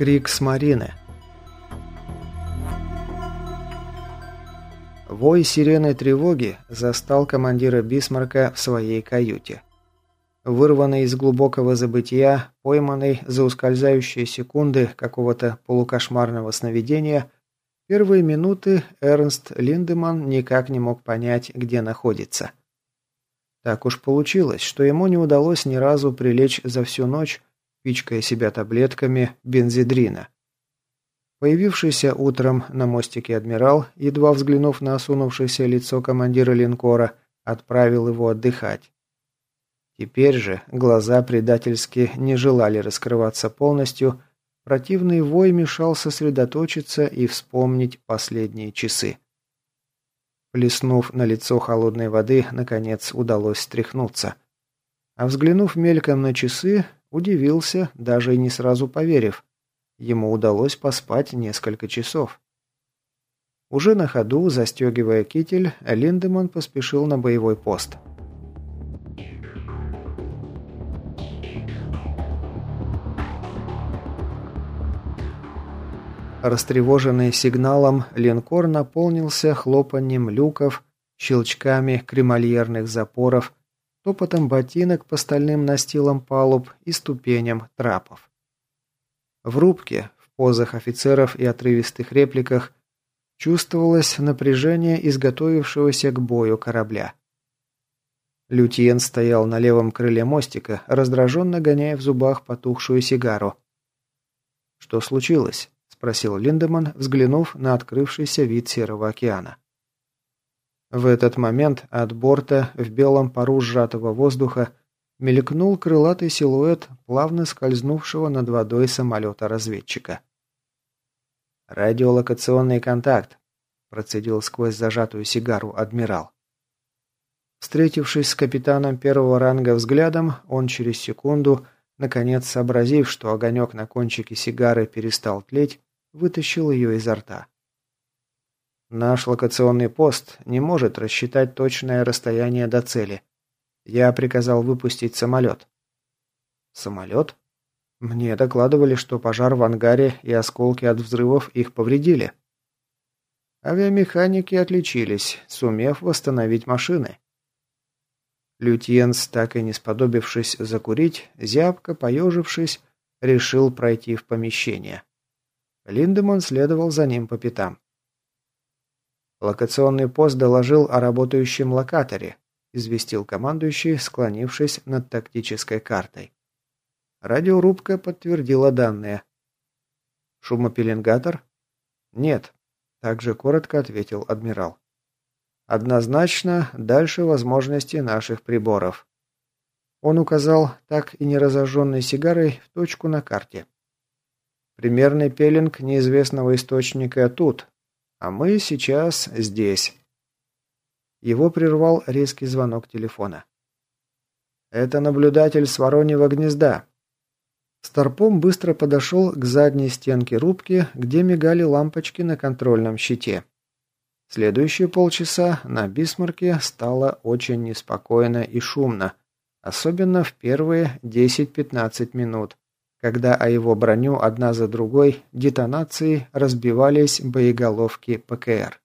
Крик с Марины. Вой сирены тревоги застал командира Бисмарка в своей каюте. Вырванный из глубокого забытия, пойманный за ускользающие секунды какого-то полукошмарного сновидения, первые минуты Эрнст Линдеман никак не мог понять, где находится. Так уж получилось, что ему не удалось ни разу прилечь за всю ночь, пичкая себя таблетками бензидрина. Появившийся утром на мостике адмирал, едва взглянув на осунувшееся лицо командира линкора, отправил его отдыхать. Теперь же глаза предательски не желали раскрываться полностью, противный вой мешал сосредоточиться и вспомнить последние часы. Плеснув на лицо холодной воды, наконец удалось стряхнуться. А взглянув мельком на часы, Удивился, даже и не сразу поверив. Ему удалось поспать несколько часов. Уже на ходу, застегивая китель, Линдеман поспешил на боевой пост. Растревоженный сигналом, линкор наполнился хлопанием люков, щелчками кремольерных запоров, топотом ботинок по стальным настилам палуб и ступеням трапов. В рубке, в позах офицеров и отрывистых репликах чувствовалось напряжение изготовившегося к бою корабля. Лютьен стоял на левом крыле мостика, раздраженно гоняя в зубах потухшую сигару. «Что случилось?» – спросил Линдеман, взглянув на открывшийся вид Серого океана. В этот момент от борта в белом пару сжатого воздуха мелькнул крылатый силуэт плавно скользнувшего над водой самолета-разведчика. «Радиолокационный контакт», – процедил сквозь зажатую сигару адмирал. Встретившись с капитаном первого ранга взглядом, он через секунду, наконец сообразив, что огонек на кончике сигары перестал тлеть, вытащил ее изо рта. Наш локационный пост не может рассчитать точное расстояние до цели. Я приказал выпустить самолет. Самолет? Мне докладывали, что пожар в ангаре и осколки от взрывов их повредили. Авиамеханики отличились, сумев восстановить машины. Лютьенс, так и не сподобившись закурить, зябко поежившись, решил пройти в помещение. Линдеман следовал за ним по пятам. «Локационный пост доложил о работающем локаторе», известил командующий, склонившись над тактической картой. Радиорубка подтвердила данные. «Шумопеленгатор?» «Нет», – также коротко ответил адмирал. «Однозначно, дальше возможности наших приборов». Он указал так и не разожженной сигарой в точку на карте. Примерный пеленг неизвестного источника тут, а мы сейчас здесь. Его прервал резкий звонок телефона. Это наблюдатель с Вороньего гнезда. Старпом быстро подошел к задней стенке рубки, где мигали лампочки на контрольном щите. Следующие полчаса на Бисмарке стало очень неспокойно и шумно, особенно в первые 10-15 минут, когда о его броню одна за другой детонацией разбивались боеголовки ПКР.